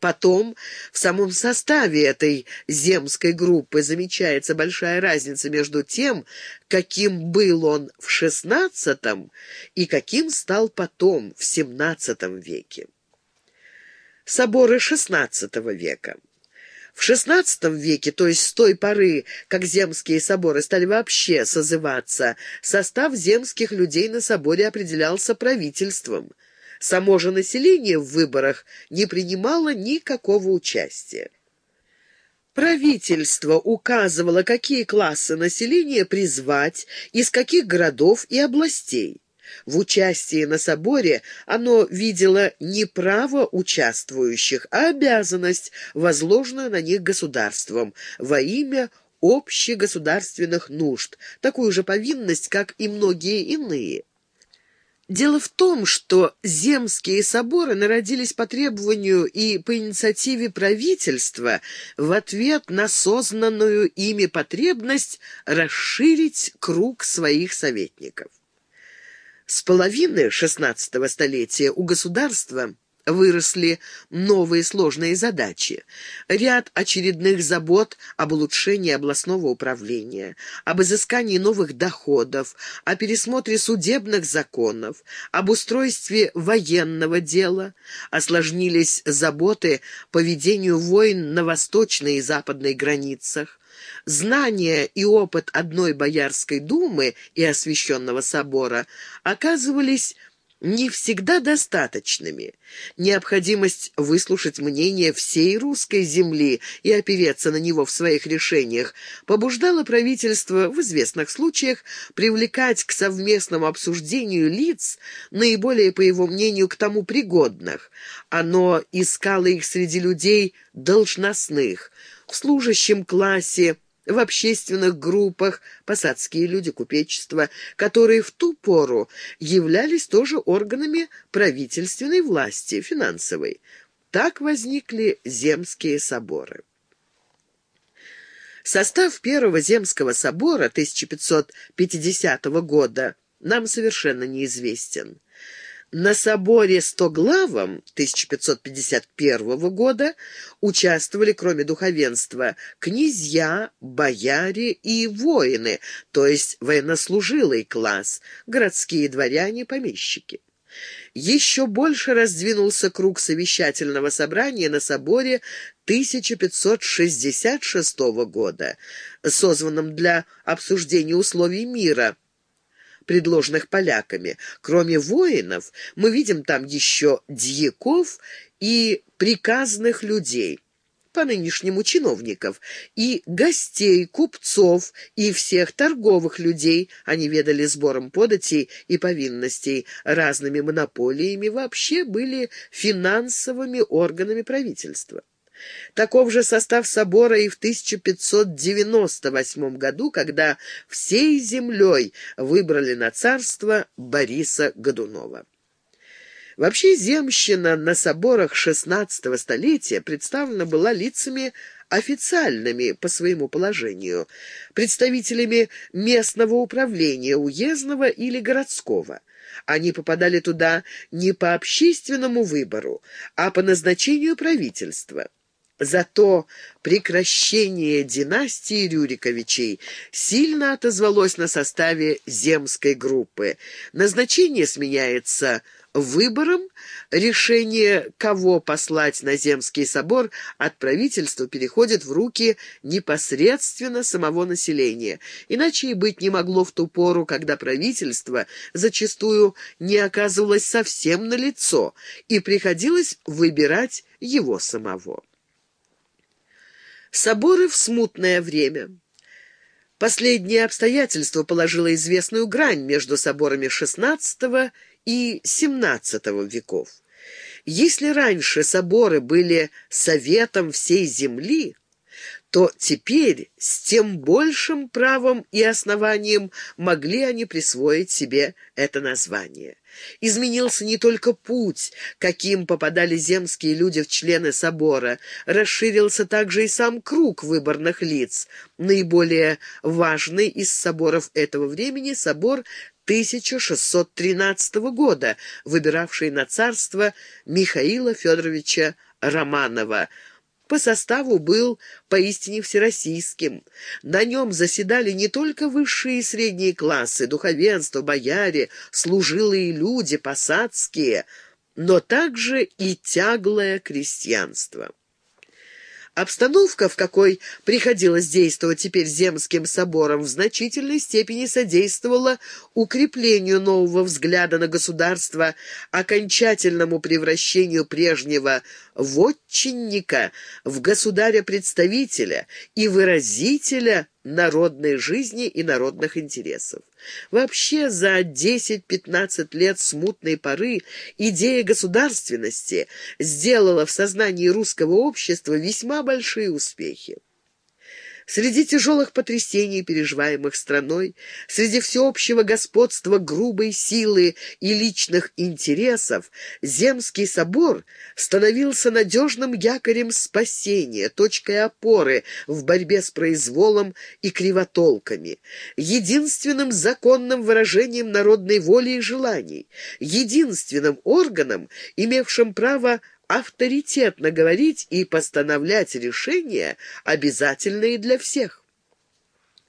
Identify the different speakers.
Speaker 1: Потом в самом составе этой земской группы замечается большая разница между тем, каким был он в XVI и каким стал потом, в XVII веке. Соборы XVI века в XVI веке, то есть с той поры, как земские соборы стали вообще созываться, состав земских людей на соборе определялся правительством – Само же население в выборах не принимало никакого участия. Правительство указывало, какие классы населения призвать, из каких городов и областей. В участии на соборе оно видело не право участвующих, а обязанность, возложенную на них государством, во имя общегосударственных нужд, такую же повинность, как и многие иные. Дело в том, что земские соборы народились по требованию и по инициативе правительства в ответ на сознанную ими потребность расширить круг своих советников. С половины XVI столетия у государства выросли новые сложные задачи. Ряд очередных забот об улучшении областного управления, об изыскании новых доходов, о пересмотре судебных законов, об устройстве военного дела. Осложнились заботы по ведению войн на восточной и западной границах. Знания и опыт одной Боярской думы и освященного собора оказывались не всегда достаточными. Необходимость выслушать мнение всей русской земли и опереться на него в своих решениях побуждала правительство в известных случаях привлекать к совместному обсуждению лиц, наиболее, по его мнению, к тому пригодных. Оно искало их среди людей должностных, в служащем классе, в общественных группах, посадские люди купечества, которые в ту пору являлись тоже органами правительственной власти, финансовой. Так возникли земские соборы. Состав Первого Земского собора 1550 года нам совершенно неизвестен. На соборе Стоглавом 1551 года участвовали, кроме духовенства, князья, бояре и воины, то есть военнослужилый класс, городские дворяне, помещики. Еще больше раздвинулся круг совещательного собрания на соборе 1566 года, созванном для обсуждения условий мира – предложенных поляками. Кроме воинов, мы видим там еще дьяков и приказных людей, по-нынешнему чиновников, и гостей, купцов и всех торговых людей. Они ведали сбором податей и повинностей, разными монополиями, вообще были финансовыми органами правительства. Таков же состав собора и в 1598 году, когда всей землей выбрали на царство Бориса Годунова. Вообще земщина на соборах XVI столетия представлена была лицами официальными по своему положению, представителями местного управления, уездного или городского. Они попадали туда не по общественному выбору, а по назначению правительства. Зато прекращение династии Рюриковичей сильно отозвалось на составе земской группы. Назначение сменяется выбором, решение, кого послать на земский собор, от правительства переходит в руки непосредственно самого населения. Иначе и быть не могло в ту пору, когда правительство зачастую не оказывалось совсем на лицо, и приходилось выбирать его самого. Соборы в смутное время. Последнее обстоятельство положило известную грань между соборами XVI и XVII веков. Если раньше соборы были советом всей земли, то теперь с тем большим правом и основанием могли они присвоить себе это название. Изменился не только путь, каким попадали земские люди в члены собора, расширился также и сам круг выборных лиц. Наиболее важный из соборов этого времени – собор 1613 года, выбиравший на царство Михаила Федоровича Романова по составу был поистине всероссийским. На нем заседали не только высшие и средние классы, духовенство, бояре, служилые люди, посадские, но также и тяглое крестьянство. Обстановка, в какой приходилось действовать теперь Земским собором, в значительной степени содействовала укреплению нового взгляда на государство, окончательному превращению прежнего вотчинника в государя-представителя и выразителя народной жизни и народных интересов. Вообще за 10-15 лет смутной поры идея государственности сделала в сознании русского общества весьма большие успехи. Среди тяжелых потрясений, переживаемых страной, среди всеобщего господства грубой силы и личных интересов, Земский собор становился надежным якорем спасения, точкой опоры в борьбе с произволом и кривотолками, единственным законным выражением народной воли и желаний, единственным органом, имевшим право авторитетно говорить и постановлять решения, обязательные для всех.